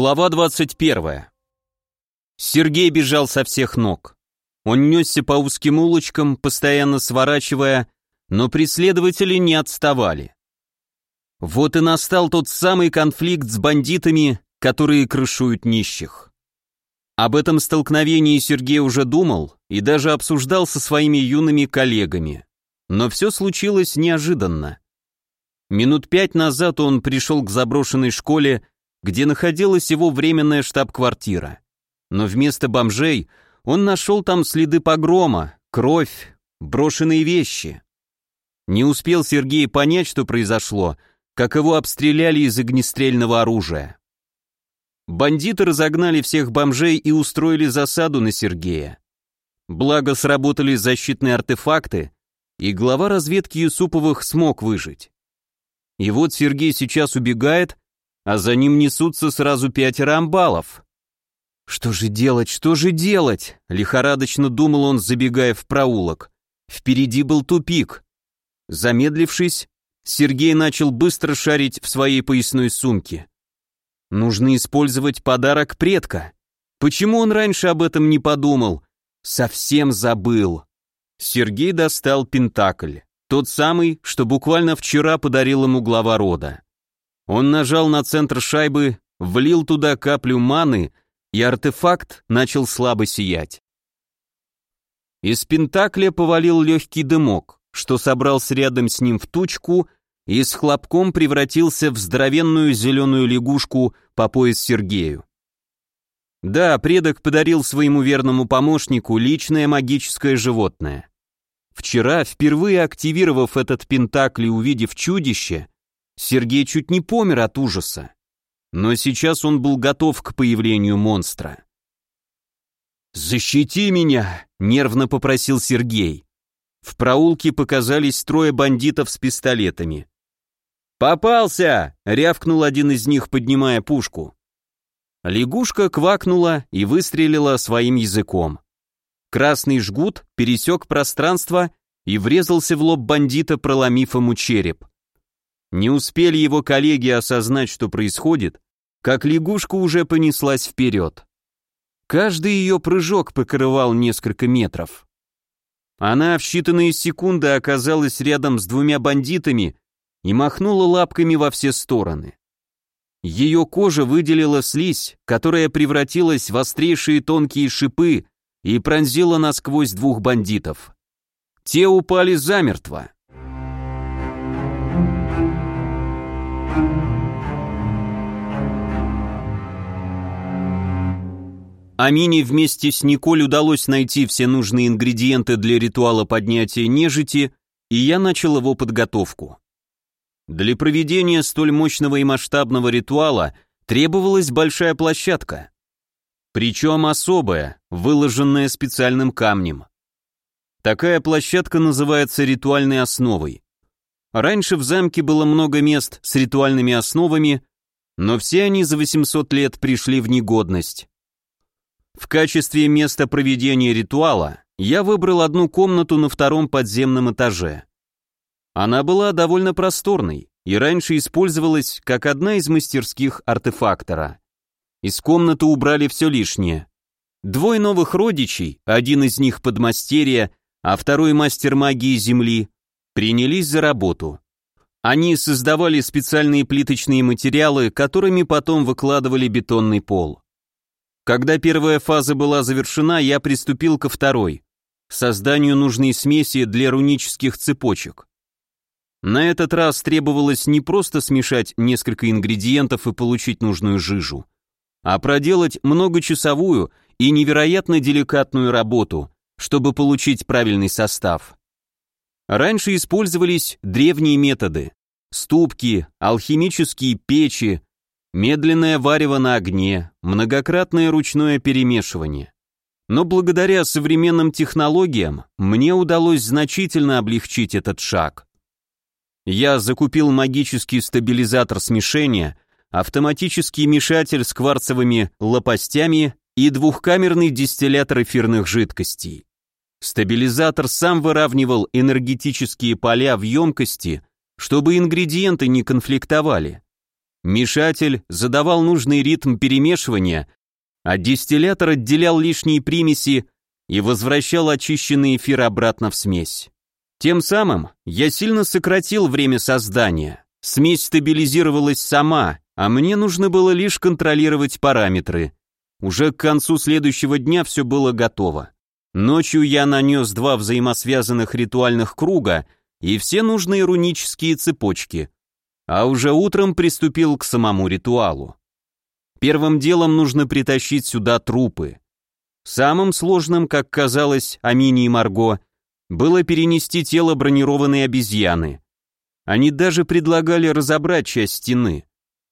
Глава 21. Сергей бежал со всех ног. Он несся по узким улочкам, постоянно сворачивая, но преследователи не отставали. Вот и настал тот самый конфликт с бандитами, которые крышуют нищих. Об этом столкновении Сергей уже думал и даже обсуждал со своими юными коллегами. Но все случилось неожиданно. Минут пять назад он пришел к заброшенной школе, где находилась его временная штаб-квартира. Но вместо бомжей он нашел там следы погрома, кровь, брошенные вещи. Не успел Сергей понять, что произошло, как его обстреляли из огнестрельного оружия. Бандиты разогнали всех бомжей и устроили засаду на Сергея. Благо сработали защитные артефакты, и глава разведки Юсуповых смог выжить. И вот Сергей сейчас убегает, а за ним несутся сразу пятеро амбалов. Что же делать, что же делать? Лихорадочно думал он, забегая в проулок. Впереди был тупик. Замедлившись, Сергей начал быстро шарить в своей поясной сумке. Нужно использовать подарок предка. Почему он раньше об этом не подумал? Совсем забыл. Сергей достал пентакль, тот самый, что буквально вчера подарил ему глава рода. Он нажал на центр шайбы, влил туда каплю маны, и артефакт начал слабо сиять. Из пентакля повалил легкий дымок, что собрался рядом с ним в тучку и с хлопком превратился в здоровенную зеленую лягушку по пояс Сергею. Да, предок подарил своему верному помощнику личное магическое животное. Вчера, впервые активировав этот пентакль и увидев чудище, Сергей чуть не помер от ужаса. Но сейчас он был готов к появлению монстра. «Защити меня!» — нервно попросил Сергей. В проулке показались трое бандитов с пистолетами. «Попался!» — рявкнул один из них, поднимая пушку. Лягушка квакнула и выстрелила своим языком. Красный жгут пересек пространство и врезался в лоб бандита, проломив ему череп. Не успели его коллеги осознать, что происходит, как лягушка уже понеслась вперед. Каждый ее прыжок покрывал несколько метров. Она в считанные секунды оказалась рядом с двумя бандитами и махнула лапками во все стороны. Ее кожа выделила слизь, которая превратилась в острейшие тонкие шипы и пронзила насквозь двух бандитов. Те упали замертво. Амине вместе с Николь удалось найти все нужные ингредиенты для ритуала поднятия нежити, и я начал его подготовку. Для проведения столь мощного и масштабного ритуала требовалась большая площадка. Причем особая, выложенная специальным камнем. Такая площадка называется ритуальной основой. Раньше в замке было много мест с ритуальными основами, но все они за 800 лет пришли в негодность. В качестве места проведения ритуала я выбрал одну комнату на втором подземном этаже. Она была довольно просторной и раньше использовалась как одна из мастерских артефактора. Из комнаты убрали все лишнее. Двое новых родичей, один из них подмастерье, а второй мастер магии Земли, принялись за работу. Они создавали специальные плиточные материалы, которыми потом выкладывали бетонный пол. Когда первая фаза была завершена, я приступил ко второй – созданию нужной смеси для рунических цепочек. На этот раз требовалось не просто смешать несколько ингредиентов и получить нужную жижу, а проделать многочасовую и невероятно деликатную работу, чтобы получить правильный состав. Раньше использовались древние методы – ступки, алхимические печи, Медленное варево на огне, многократное ручное перемешивание. Но благодаря современным технологиям мне удалось значительно облегчить этот шаг. Я закупил магический стабилизатор смешения, автоматический мешатель с кварцевыми лопастями и двухкамерный дистиллятор эфирных жидкостей. Стабилизатор сам выравнивал энергетические поля в емкости, чтобы ингредиенты не конфликтовали. Мешатель задавал нужный ритм перемешивания, а дистиллятор отделял лишние примеси и возвращал очищенный эфир обратно в смесь. Тем самым я сильно сократил время создания. Смесь стабилизировалась сама, а мне нужно было лишь контролировать параметры. Уже к концу следующего дня все было готово. Ночью я нанес два взаимосвязанных ритуальных круга и все нужные рунические цепочки, а уже утром приступил к самому ритуалу. Первым делом нужно притащить сюда трупы. Самым сложным, как казалось Амини и Марго, было перенести тело бронированной обезьяны. Они даже предлагали разобрать часть стены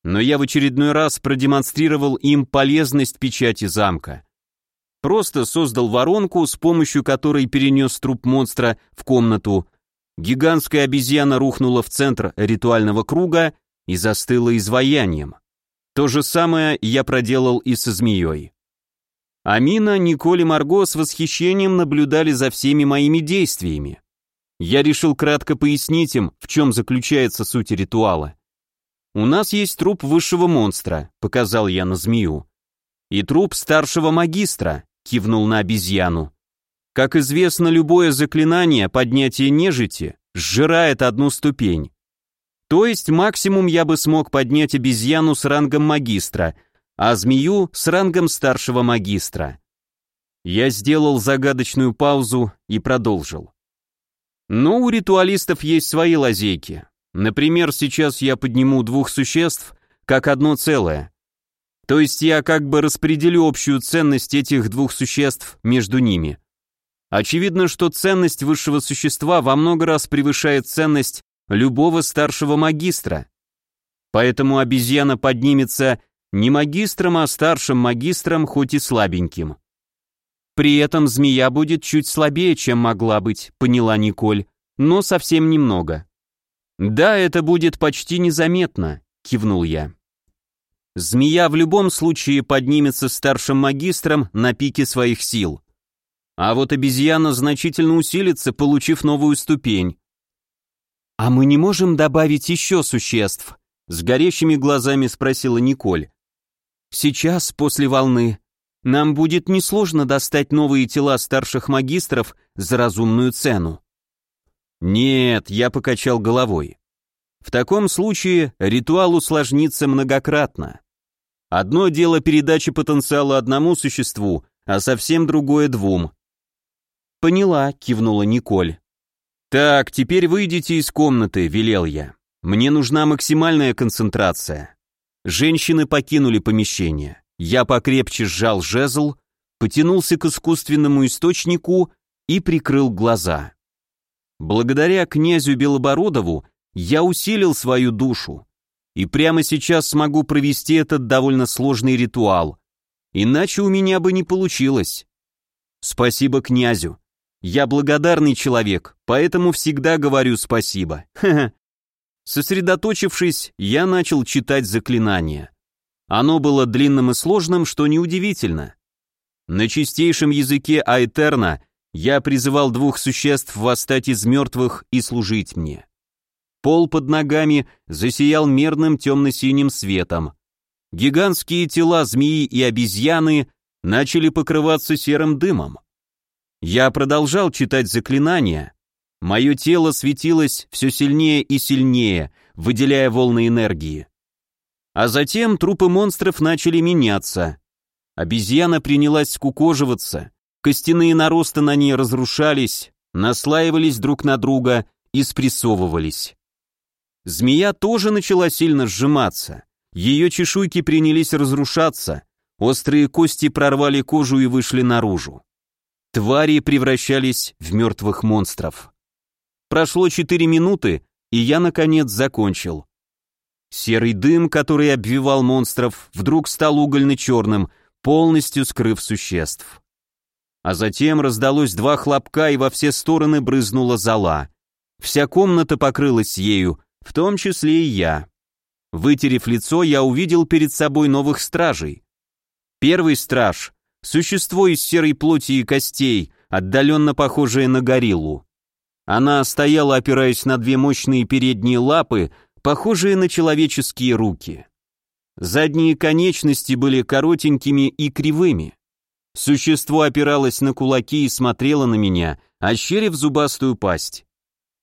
но я в очередной раз продемонстрировал им полезность печати замка. Просто создал воронку, с помощью которой перенес труп монстра в комнату. Гигантская обезьяна рухнула в центр ритуального круга и застыла изваянием. То же самое я проделал и со змеей. Амина, Николь и Марго с восхищением наблюдали за всеми моими действиями. Я решил кратко пояснить им, в чем заключается суть ритуала. «У нас есть труп высшего монстра», — показал я на змею. «И труп старшего магистра», — кивнул на обезьяну. «Как известно, любое заклинание поднятия нежити сжирает одну ступень. То есть максимум я бы смог поднять обезьяну с рангом магистра, а змею с рангом старшего магистра». Я сделал загадочную паузу и продолжил. Но у ритуалистов есть свои лазейки. Например, сейчас я подниму двух существ как одно целое. То есть я как бы распределю общую ценность этих двух существ между ними. Очевидно, что ценность высшего существа во много раз превышает ценность любого старшего магистра. Поэтому обезьяна поднимется не магистром, а старшим магистром, хоть и слабеньким. При этом змея будет чуть слабее, чем могла быть, поняла Николь, но совсем немного. «Да, это будет почти незаметно», — кивнул я. Змея в любом случае поднимется старшим магистром на пике своих сил. А вот обезьяна значительно усилится, получив новую ступень. «А мы не можем добавить еще существ?» С горящими глазами спросила Николь. «Сейчас, после волны, нам будет несложно достать новые тела старших магистров за разумную цену». Нет, я покачал головой. В таком случае ритуал усложнится многократно. Одно дело передача потенциала одному существу, а совсем другое двум. Поняла, кивнула Николь. Так, теперь выйдите из комнаты, велел я. Мне нужна максимальная концентрация. Женщины покинули помещение. Я покрепче сжал жезл, потянулся к искусственному источнику и прикрыл глаза. Благодаря князю Белобородову я усилил свою душу, и прямо сейчас смогу провести этот довольно сложный ритуал, иначе у меня бы не получилось. Спасибо князю. Я благодарный человек, поэтому всегда говорю спасибо. Сосредоточившись, я начал читать заклинание. Оно было длинным и сложным, что неудивительно. На чистейшем языке Айтерна я призывал двух существ восстать из мертвых и служить мне. Пол под ногами засиял мерным темно-синим светом. Гигантские тела змеи и обезьяны начали покрываться серым дымом. Я продолжал читать заклинания. Мое тело светилось все сильнее и сильнее, выделяя волны энергии. А затем трупы монстров начали меняться. Обезьяна принялась скукоживаться, Костяные наросты на ней разрушались, наслаивались друг на друга и спрессовывались. Змея тоже начала сильно сжиматься. Ее чешуйки принялись разрушаться, острые кости прорвали кожу и вышли наружу. Твари превращались в мертвых монстров. Прошло четыре минуты, и я, наконец, закончил. Серый дым, который обвивал монстров, вдруг стал угольно-черным, полностью скрыв существ а затем раздалось два хлопка и во все стороны брызнула зола. Вся комната покрылась ею, в том числе и я. Вытерев лицо, я увидел перед собой новых стражей. Первый страж — существо из серой плоти и костей, отдаленно похожее на гориллу. Она стояла, опираясь на две мощные передние лапы, похожие на человеческие руки. Задние конечности были коротенькими и кривыми. Существо опиралось на кулаки и смотрело на меня, ощерив зубастую пасть.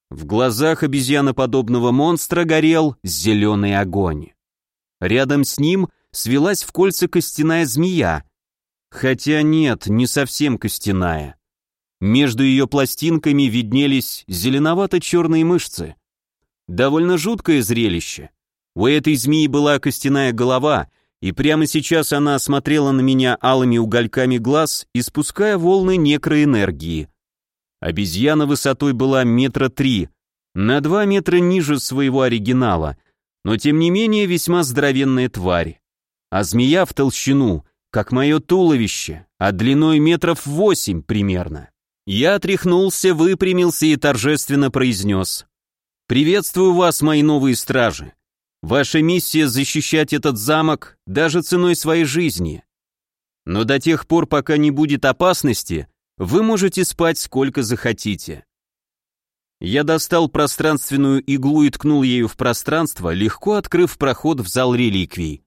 В глазах обезьяноподобного монстра горел зеленый огонь. Рядом с ним свелась в кольца костяная змея. Хотя нет, не совсем костяная. Между ее пластинками виднелись зеленовато-черные мышцы. Довольно жуткое зрелище. У этой змеи была костяная голова, и прямо сейчас она смотрела на меня алыми угольками глаз, испуская волны некроэнергии. Обезьяна высотой была метра три, на два метра ниже своего оригинала, но тем не менее весьма здоровенная тварь. А змея в толщину, как мое туловище, а длиной метров восемь примерно. Я отряхнулся, выпрямился и торжественно произнес. «Приветствую вас, мои новые стражи. Ваша миссия защищать этот замок даже ценой своей жизни. Но до тех пор, пока не будет опасности, вы можете спать сколько захотите. Я достал пространственную иглу и ткнул ею в пространство, легко открыв проход в зал реликвий.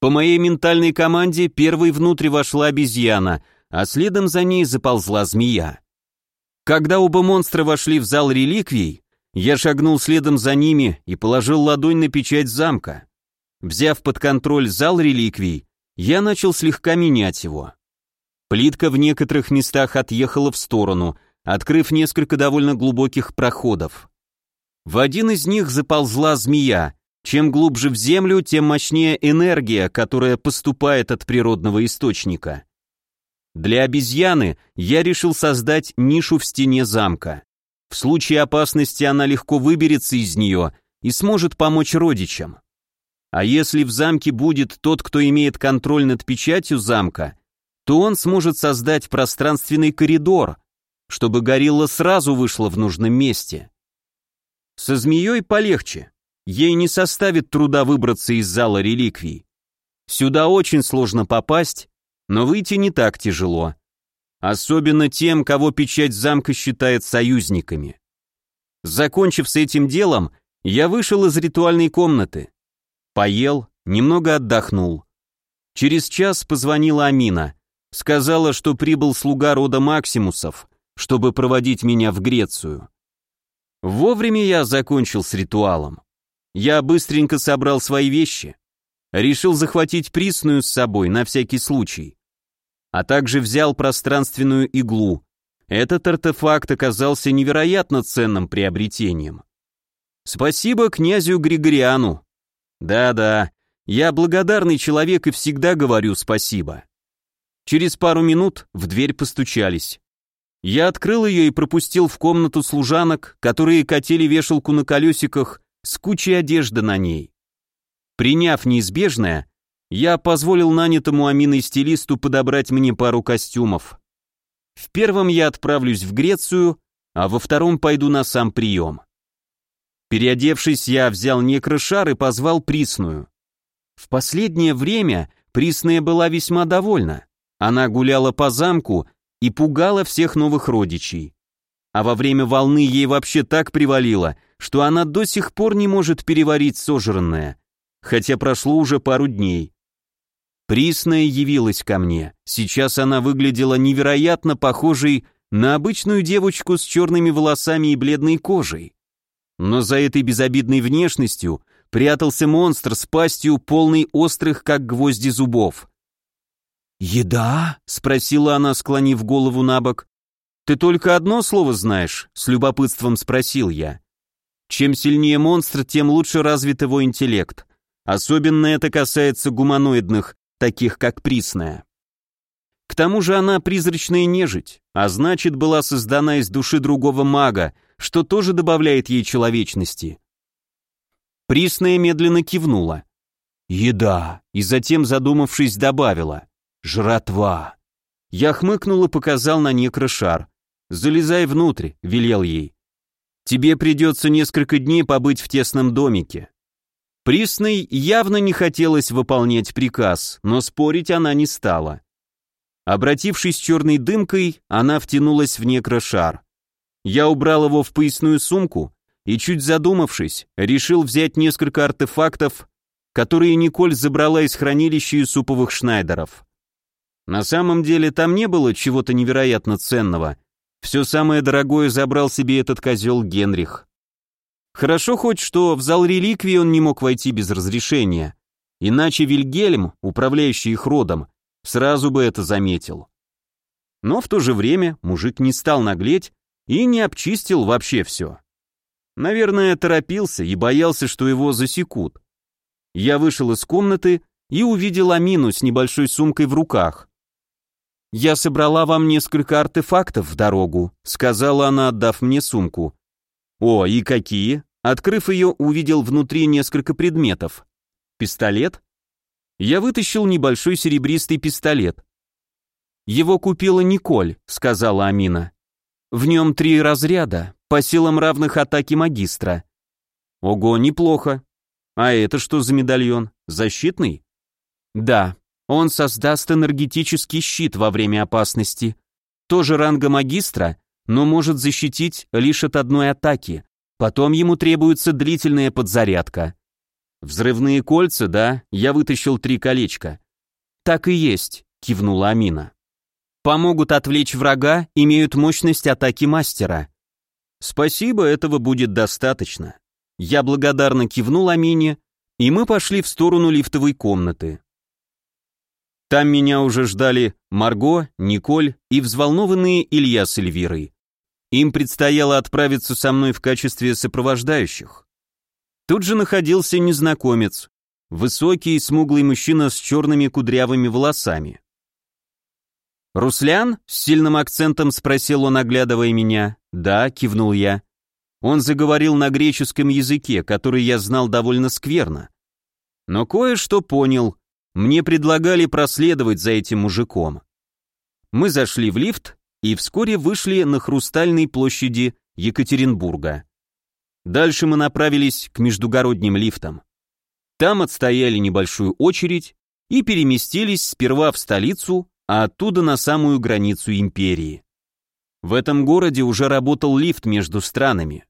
По моей ментальной команде первой внутрь вошла обезьяна, а следом за ней заползла змея. Когда оба монстра вошли в зал реликвий, я шагнул следом за ними и положил ладонь на печать замка. Взяв под контроль зал реликвий, я начал слегка менять его. Плитка в некоторых местах отъехала в сторону, открыв несколько довольно глубоких проходов. В один из них заползла змея. Чем глубже в землю, тем мощнее энергия, которая поступает от природного источника. Для обезьяны я решил создать нишу в стене замка. В случае опасности она легко выберется из нее и сможет помочь родичам. А если в замке будет тот, кто имеет контроль над печатью замка, то он сможет создать пространственный коридор, чтобы горилла сразу вышла в нужном месте. Со змеей полегче. Ей не составит труда выбраться из зала реликвий. Сюда очень сложно попасть, но выйти не так тяжело. Особенно тем, кого печать замка считает союзниками. Закончив с этим делом, я вышел из ритуальной комнаты. Поел, немного отдохнул. Через час позвонила Амина. Сказала, что прибыл слуга рода Максимусов, чтобы проводить меня в Грецию. Вовремя я закончил с ритуалом. Я быстренько собрал свои вещи. Решил захватить присную с собой на всякий случай а также взял пространственную иглу. Этот артефакт оказался невероятно ценным приобретением. Спасибо князю Григориану. Да-да, я благодарный человек и всегда говорю спасибо. Через пару минут в дверь постучались. Я открыл ее и пропустил в комнату служанок, которые катили вешалку на колесиках с кучей одежды на ней. Приняв неизбежное, я позволил нанятому Аминой стилисту подобрать мне пару костюмов. В первом я отправлюсь в Грецию, а во втором пойду на сам прием. Переодевшись, я взял некрошар и позвал Присную. В последнее время Присная была весьма довольна. Она гуляла по замку и пугала всех новых родичей. А во время волны ей вообще так привалило, что она до сих пор не может переварить сожранное, хотя прошло уже пару дней. Присная явилась ко мне. Сейчас она выглядела невероятно похожей на обычную девочку с черными волосами и бледной кожей. Но за этой безобидной внешностью прятался монстр с пастью, полной острых, как гвозди зубов. «Еда?» — спросила она, склонив голову на бок. «Ты только одно слово знаешь?» — с любопытством спросил я. Чем сильнее монстр, тем лучше развит его интеллект. Особенно это касается гуманоидных, таких как Присная. К тому же она призрачная нежить, а значит была создана из души другого мага, что тоже добавляет ей человечности. Присная медленно кивнула. «Еда», и затем, задумавшись, добавила. «Жратва». Я хмыкнул и показал на некрошар. «Залезай внутрь», — велел ей. «Тебе придется несколько дней побыть в тесном домике. Присной явно не хотелось выполнять приказ, но спорить она не стала. Обратившись черной дымкой, она втянулась в некрошар. Я убрал его в поясную сумку и, чуть задумавшись, решил взять несколько артефактов, которые Николь забрала из хранилища суповых шнайдеров. На самом деле там не было чего-то невероятно ценного. Все самое дорогое забрал себе этот козел Генрих. Хорошо хоть, что в зал реликвии он не мог войти без разрешения. Иначе Вильгельм, управляющий их родом, сразу бы это заметил. Но в то же время мужик не стал наглеть и не обчистил вообще все. Наверное, торопился и боялся, что его засекут. Я вышел из комнаты и увидел Амину с небольшой сумкой в руках. «Я собрала вам несколько артефактов в дорогу», — сказала она, отдав мне сумку. «О, и какие?» Открыв ее, увидел внутри несколько предметов. Пистолет? Я вытащил небольшой серебристый пистолет. «Его купила Николь», — сказала Амина. «В нем три разряда, по силам равных атаке магистра». «Ого, неплохо. А это что за медальон? Защитный?» «Да, он создаст энергетический щит во время опасности. Тоже ранга магистра, но может защитить лишь от одной атаки. Потом ему требуется длительная подзарядка. Взрывные кольца, да? Я вытащил три колечка. Так и есть, кивнула Амина. Помогут отвлечь врага, имеют мощность атаки мастера. Спасибо, этого будет достаточно. Я благодарно кивнул Амине, и мы пошли в сторону лифтовой комнаты. Там меня уже ждали Марго, Николь и взволнованные Илья с Эльвирой. Им предстояло отправиться со мной в качестве сопровождающих. Тут же находился незнакомец, высокий и смуглый мужчина с черными кудрявыми волосами. «Руслян?» — с сильным акцентом спросил он, оглядывая меня. «Да», — кивнул я. Он заговорил на греческом языке, который я знал довольно скверно. Но кое-что понял. Мне предлагали проследовать за этим мужиком. Мы зашли в лифт, и вскоре вышли на Хрустальной площади Екатеринбурга. Дальше мы направились к междугородним лифтам. Там отстояли небольшую очередь и переместились сперва в столицу, а оттуда на самую границу империи. В этом городе уже работал лифт между странами.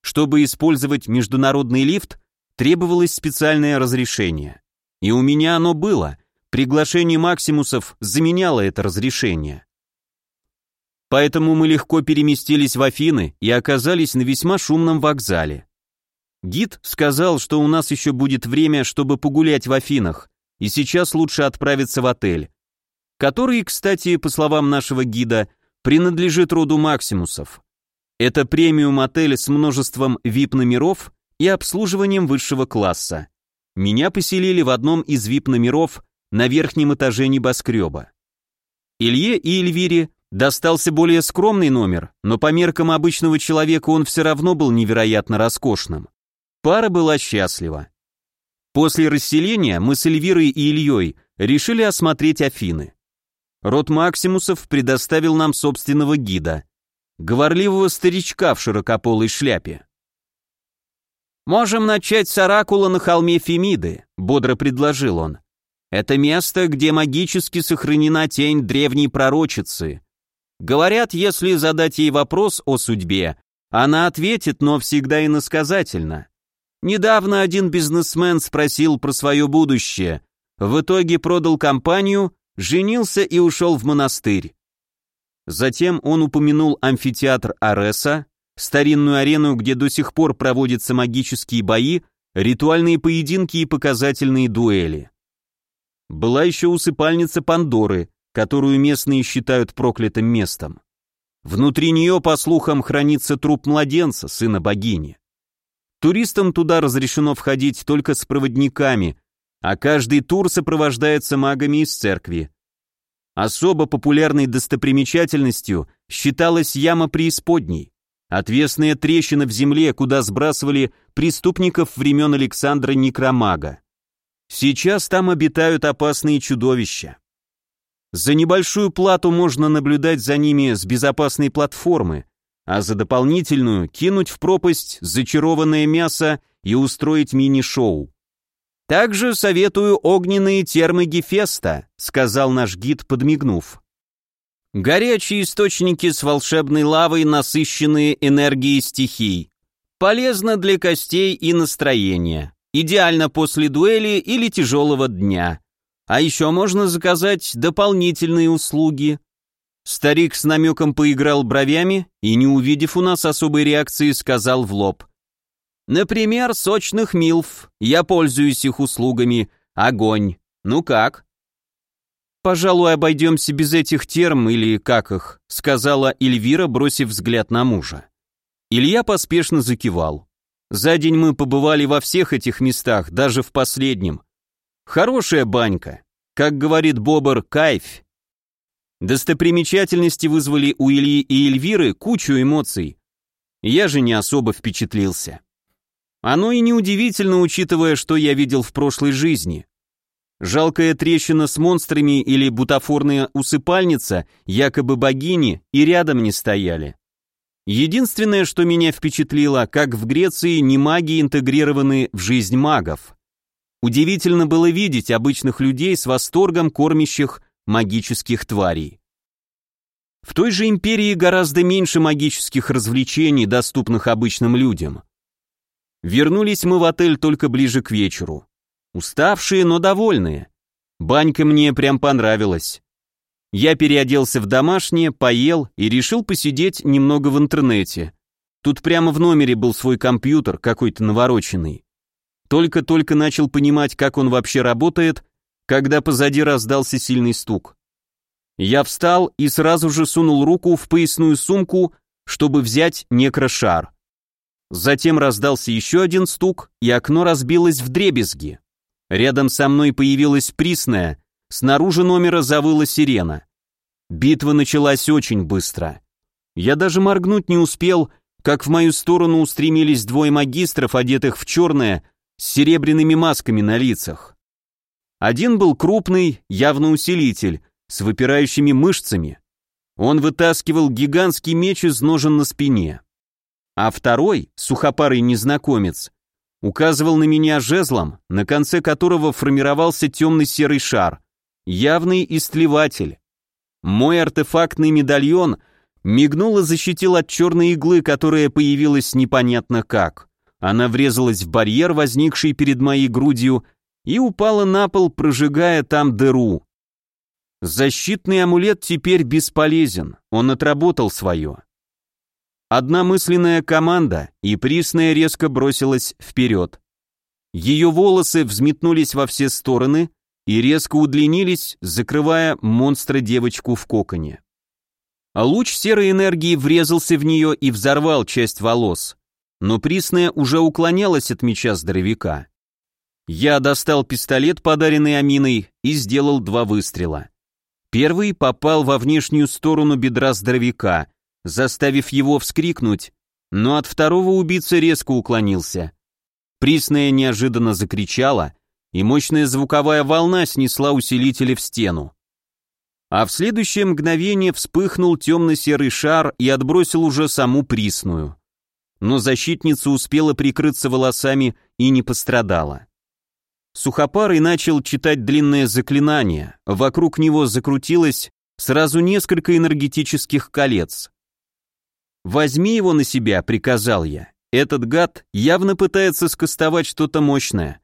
Чтобы использовать международный лифт, требовалось специальное разрешение. И у меня оно было. Приглашение Максимусов заменяло это разрешение. Поэтому мы легко переместились в Афины и оказались на весьма шумном вокзале. Гид сказал, что у нас еще будет время, чтобы погулять в Афинах, и сейчас лучше отправиться в отель, который, кстати, по словам нашего гида, принадлежит роду Максимусов. Это премиум-отель с множеством VIP-номеров и обслуживанием высшего класса. Меня поселили в одном из VIP-номеров на верхнем этаже небоскреба. Илье и Эльвире Достался более скромный номер, но по меркам обычного человека он все равно был невероятно роскошным. Пара была счастлива. После расселения мы с Эльвирой и Ильей решили осмотреть Афины. Род Максимусов предоставил нам собственного гида, говорливого старичка в широкополой шляпе. «Можем начать с оракула на холме Фемиды», — бодро предложил он. «Это место, где магически сохранена тень древней пророчицы, Говорят, если задать ей вопрос о судьбе, она ответит, но всегда иносказательно. Недавно один бизнесмен спросил про свое будущее, в итоге продал компанию, женился и ушел в монастырь. Затем он упомянул амфитеатр Ареса, старинную арену, где до сих пор проводятся магические бои, ритуальные поединки и показательные дуэли. Была еще усыпальница Пандоры, которую местные считают проклятым местом. Внутри нее, по слухам, хранится труп младенца, сына богини. Туристам туда разрешено входить только с проводниками, а каждый тур сопровождается магами из церкви. Особо популярной достопримечательностью считалась яма преисподней, отвесная трещина в земле, куда сбрасывали преступников времен Александра Некромага. Сейчас там обитают опасные чудовища. За небольшую плату можно наблюдать за ними с безопасной платформы, а за дополнительную кинуть в пропасть зачарованное мясо и устроить мини-шоу. «Также советую огненные термы Гефеста», — сказал наш гид, подмигнув. «Горячие источники с волшебной лавой, насыщенные энергией стихий. Полезно для костей и настроения. Идеально после дуэли или тяжелого дня. А еще можно заказать дополнительные услуги. Старик с намеком поиграл бровями и, не увидев у нас особой реакции, сказал в лоб. «Например, сочных милф. Я пользуюсь их услугами. Огонь. Ну как?» «Пожалуй, обойдемся без этих терм или как их», сказала Эльвира, бросив взгляд на мужа. Илья поспешно закивал. За день мы побывали во всех этих местах, даже в последнем. Хорошая банька. Как говорит Бобр, кайф. Достопримечательности вызвали у Ильи и Эльвиры кучу эмоций. Я же не особо впечатлился. Оно и неудивительно, учитывая, что я видел в прошлой жизни. Жалкая трещина с монстрами или бутафорная усыпальница, якобы богини, и рядом не стояли. Единственное, что меня впечатлило, как в Греции не маги интегрированы в жизнь магов. Удивительно было видеть обычных людей с восторгом кормящих магических тварей. В той же империи гораздо меньше магических развлечений, доступных обычным людям. Вернулись мы в отель только ближе к вечеру. Уставшие, но довольные. Банька мне прям понравилась. Я переоделся в домашнее, поел и решил посидеть немного в интернете. Тут прямо в номере был свой компьютер, какой-то навороченный. Только-только начал понимать, как он вообще работает, когда позади раздался сильный стук. Я встал и сразу же сунул руку в поясную сумку, чтобы взять некрошар. Затем раздался еще один стук, и окно разбилось в дребезги. Рядом со мной появилась присная, снаружи номера завыла сирена. Битва началась очень быстро. Я даже моргнуть не успел, как в мою сторону устремились двое магистров, одетых в черное, с серебряными масками на лицах. Один был крупный, явно усилитель, с выпирающими мышцами. Он вытаскивал гигантский меч из ножен на спине. А второй, сухопарый незнакомец, указывал на меня жезлом, на конце которого формировался темный серый шар, явный истлеватель. Мой артефактный медальон мигнул и защитил от черной иглы, которая появилась непонятно как. Она врезалась в барьер, возникший перед моей грудью, и упала на пол, прожигая там дыру. Защитный амулет теперь бесполезен, он отработал свое. Одна мысленная команда, и Присная резко бросилась вперед. Ее волосы взметнулись во все стороны и резко удлинились, закрывая монстра-девочку в коконе. А луч серой энергии врезался в нее и взорвал часть волос, но Присная уже уклонялась от меча здоровяка. Я достал пистолет, подаренный Аминой, и сделал два выстрела. Первый попал во внешнюю сторону бедра здоровяка, заставив его вскрикнуть, но от второго убийца резко уклонился. Присная неожиданно закричала, и мощная звуковая волна снесла усилители в стену. А в следующее мгновение вспыхнул темно-серый шар и отбросил уже саму Присную. Но защитница успела прикрыться волосами и не пострадала. Сухопарый начал читать длинное заклинание, вокруг него закрутилось сразу несколько энергетических колец. «Возьми его на себя», — приказал я. «Этот гад явно пытается скостовать что-то мощное».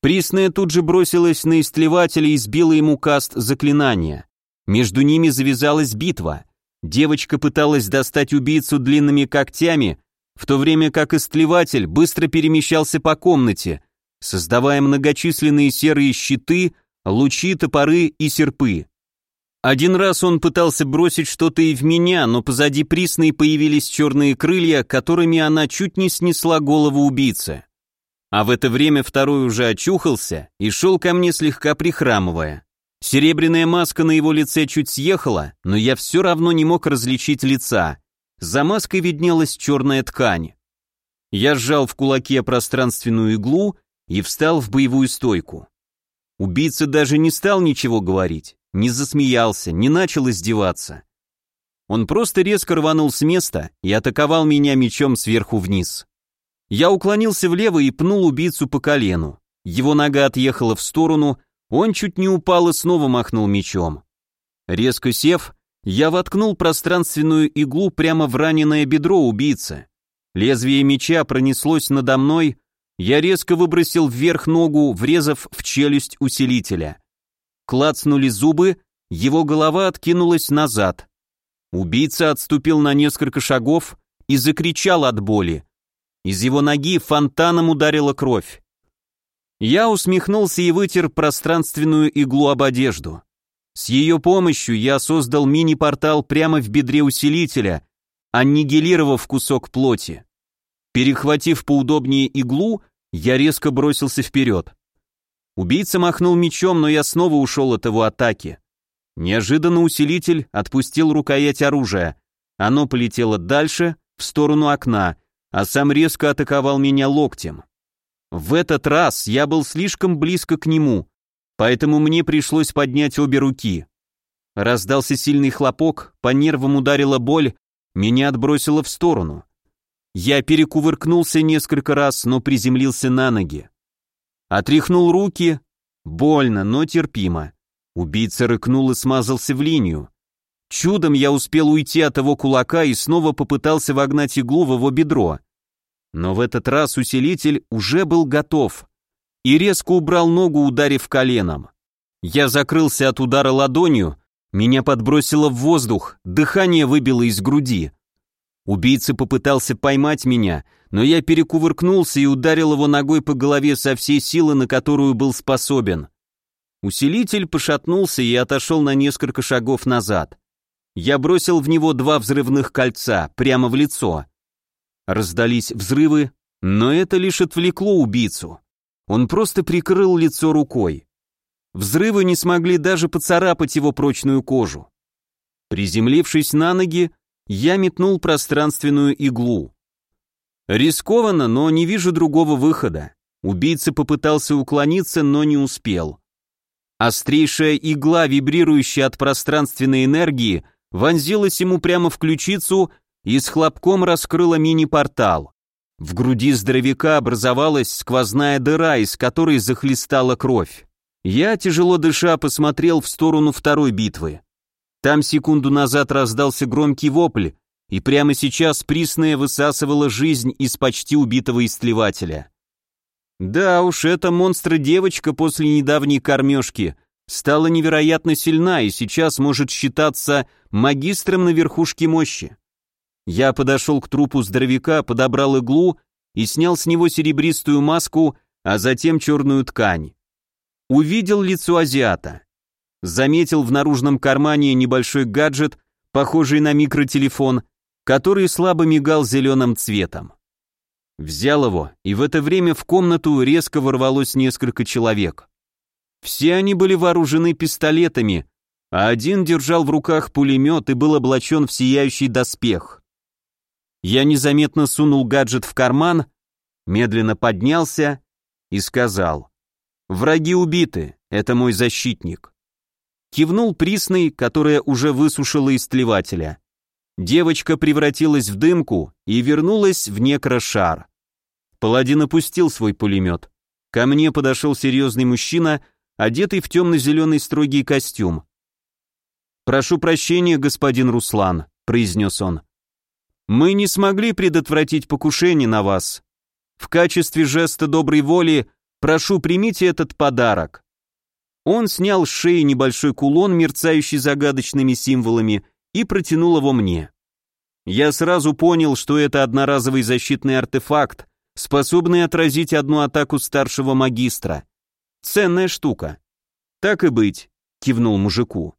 Присная тут же бросилась на истлевателя и сбила ему каст заклинания. Между ними завязалась битва. Девочка пыталась достать убийцу длинными когтями, в то время как истлеватель быстро перемещался по комнате, создавая многочисленные серые щиты, лучи, топоры и серпы. Один раз он пытался бросить что-то и в меня, но позади Присной появились черные крылья, которыми она чуть не снесла голову убийцы. А в это время второй уже очухался и шел ко мне слегка прихрамывая. Серебряная маска на его лице чуть съехала, но я все равно не мог различить лица. За маской виднелась черная ткань. Я сжал в кулаке пространственную иглу и встал в боевую стойку. Убийца даже не стал ничего говорить, не засмеялся, не начал издеваться. Он просто резко рванул с места и атаковал меня мечом сверху вниз. Я уклонился влево и пнул убийцу по колену. Его нога отъехала в сторону, он чуть не упал и снова махнул мечом. Резко сев, я воткнул пространственную иглу прямо в раненое бедро убийцы. Лезвие меча пронеслось надо мной, Я резко выбросил вверх ногу, врезав в челюсть усилителя. Клацнули зубы, его голова откинулась назад. Убийца отступил на несколько шагов и закричал от боли. Из его ноги фонтаном ударила кровь. Я усмехнулся и вытер пространственную иглу об одежду. С ее помощью я создал мини-портал прямо в бедре усилителя, аннигилировав кусок плоти. Перехватив поудобнее иглу, я резко бросился вперед. Убийца махнул мечом, но я снова ушел от его атаки. Неожиданно усилитель отпустил рукоять оружия. Оно полетело дальше, в сторону окна, а сам резко атаковал меня локтем. В этот раз я был слишком близко к нему, поэтому мне пришлось поднять обе руки. Раздался сильный хлопок, по нервам ударила боль, меня отбросило в сторону. Я перекувыркнулся несколько раз, но приземлился на ноги. Отряхнул руки. Больно, но терпимо. Убийца рыкнул и смазался в линию. Чудом я успел уйти от его кулака и снова попытался вогнать иглу в его бедро. Но в этот раз усилитель уже был готов и резко убрал ногу, ударив коленом. Я закрылся от удара ладонью, меня подбросило в воздух, дыхание выбило из груди. Убийца попытался поймать меня, но я перекувыркнулся и ударил его ногой по голове со всей силы, на которую был способен. Усилитель пошатнулся и отошел на несколько шагов назад. Я бросил в него два взрывных кольца, прямо в лицо. Раздались взрывы, но это лишь отвлекло убийцу. Он просто прикрыл лицо рукой. Взрывы не смогли даже поцарапать его прочную кожу. Приземлившись на ноги, я метнул пространственную иглу. Рискованно, но не вижу другого выхода. Убийца попытался уклониться, но не успел. Острейшая игла, вибрирующая от пространственной энергии, вонзилась ему прямо в ключицу и с хлопком раскрыла мини-портал. В груди здоровяка образовалась сквозная дыра, из которой захлестала кровь. Я, тяжело дыша, посмотрел в сторону второй битвы. Там секунду назад раздался громкий вопль, и прямо сейчас Присная высасывала жизнь из почти убитого истлевателя. Да уж, эта монстра-девочка после недавней кормежки стала невероятно сильна и сейчас может считаться магистром на верхушке мощи. Я подошел к трупу здоровяка, подобрал иглу и снял с него серебристую маску, а затем черную ткань. Увидел лицо азиата заметил в наружном кармане небольшой гаджет, похожий на микротелефон, который слабо мигал зеленым цветом. Взял его, и в это время в комнату резко ворвалось несколько человек. Все они были вооружены пистолетами, а один держал в руках пулемет и был облачен в сияющий доспех. Я незаметно сунул гаджет в карман, медленно поднялся и сказал, «Враги убиты, это мой защитник». Кивнул Присный, которая уже высушила истлевателя. Девочка превратилась в дымку и вернулась в некрошар. Паладин опустил свой пулемет. Ко мне подошел серьезный мужчина, одетый в темно-зеленый строгий костюм. «Прошу прощения, господин Руслан», — произнес он. «Мы не смогли предотвратить покушение на вас. В качестве жеста доброй воли прошу примите этот подарок». Он снял с шеи небольшой кулон, мерцающий загадочными символами, и протянул его мне. Я сразу понял, что это одноразовый защитный артефакт, способный отразить одну атаку старшего магистра. Ценная штука. Так и быть, кивнул мужику.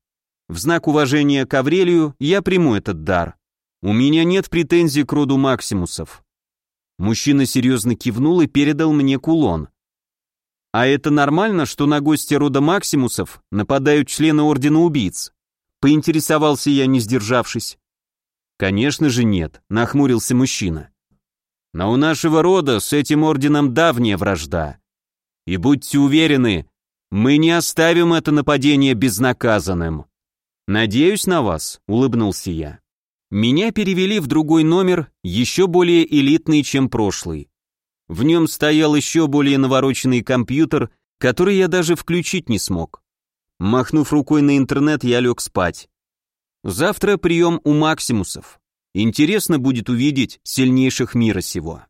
В знак уважения к Аврелию я приму этот дар. У меня нет претензий к роду Максимусов. Мужчина серьезно кивнул и передал мне кулон. А это нормально, что на гости рода Максимусов нападают члены Ордена Убийц? Поинтересовался я, не сдержавшись. Конечно же нет, нахмурился мужчина. Но у нашего рода с этим орденом давняя вражда. И будьте уверены, мы не оставим это нападение безнаказанным. Надеюсь на вас, улыбнулся я. Меня перевели в другой номер, еще более элитный, чем прошлый. В нем стоял еще более навороченный компьютер, который я даже включить не смог. Махнув рукой на интернет, я лег спать. Завтра прием у Максимусов. Интересно будет увидеть сильнейших мира сего.